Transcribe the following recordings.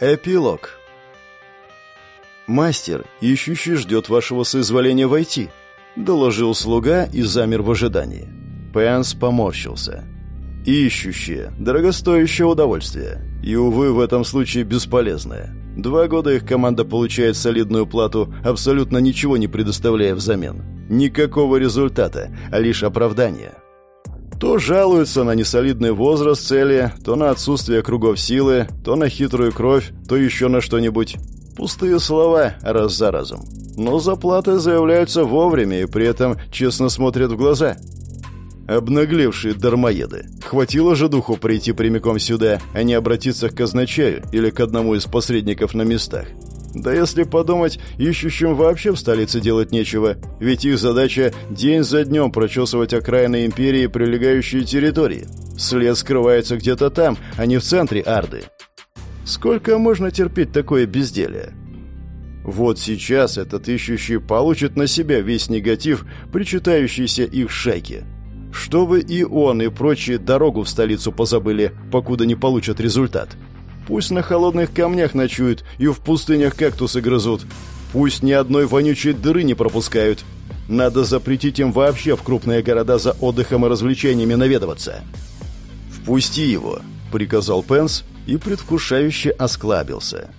Эпилог. «Мастер, ищущий ждет вашего соизволения войти», — доложил слуга и замер в ожидании. Пэнс поморщился. «Ищущие. Дорогостоящее удовольствие. И, увы, в этом случае бесполезное. Два года их команда получает солидную плату, абсолютно ничего не предоставляя взамен. Никакого результата, а лишь оправдание». То жалуются на несолидный возраст цели, то на отсутствие кругов силы, то на хитрую кровь, то еще на что-нибудь. Пустые слова раз за разом. Но заплаты заявляются вовремя и при этом честно смотрят в глаза. Обнаглевшие дармоеды. Хватило же духу прийти прямиком сюда, а не обратиться к казначею или к одному из посредников на местах. Да если подумать, ищущим вообще в столице делать нечего, ведь их задача день за днем прочесывать окраины империи и прилегающие территории. След скрывается где-то там, а не в центре Арды. Сколько можно терпеть такое безделие? Вот сейчас этот ищущий получит на себя весь негатив, причитающийся их шайке. Чтобы и он, и прочие дорогу в столицу позабыли, покуда не получат результат. Пусть на холодных камнях ночуют и в пустынях кактусы грызут. Пусть ни одной вонючей дыры не пропускают. Надо запретить им вообще в крупные города за отдыхом и развлечениями наведываться. «Впусти его», — приказал Пенс и предвкушающе осклабился.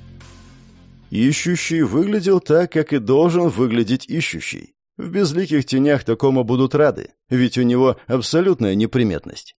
Ищущий выглядел так, как и должен выглядеть ищущий. В безликих тенях такому будут рады, ведь у него абсолютная неприметность.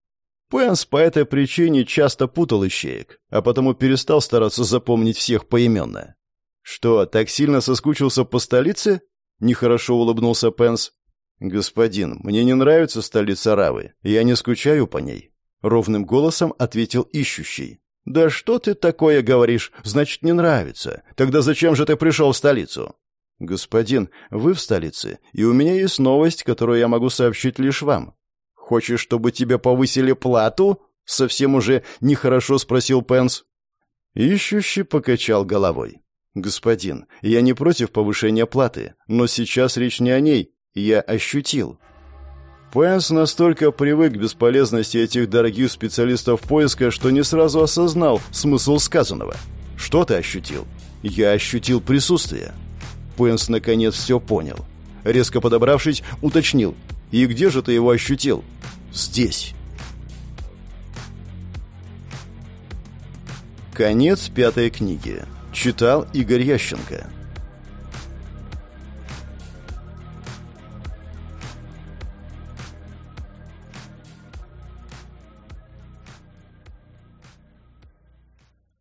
Пенс по этой причине часто путал ищеек, а потому перестал стараться запомнить всех поименно. «Что, так сильно соскучился по столице?» — нехорошо улыбнулся Пенс. «Господин, мне не нравится столица Равы, я не скучаю по ней», — ровным голосом ответил ищущий. «Да что ты такое говоришь? Значит, не нравится. Тогда зачем же ты пришел в столицу?» «Господин, вы в столице, и у меня есть новость, которую я могу сообщить лишь вам. «Хочешь, чтобы тебе повысили плату?» — совсем уже нехорошо спросил Пенс. Ищущий покачал головой. «Господин, я не против повышения платы, но сейчас речь не о ней. Я ощутил». Пенс настолько привык к бесполезности этих дорогих специалистов поиска, что не сразу осознал смысл сказанного. «Что ты ощутил?» «Я ощутил присутствие». Пенс наконец все понял. Резко подобравшись, уточнил. «И где же ты его ощутил?» здесь. Конец пятой книги. Читал Игорь Ященко.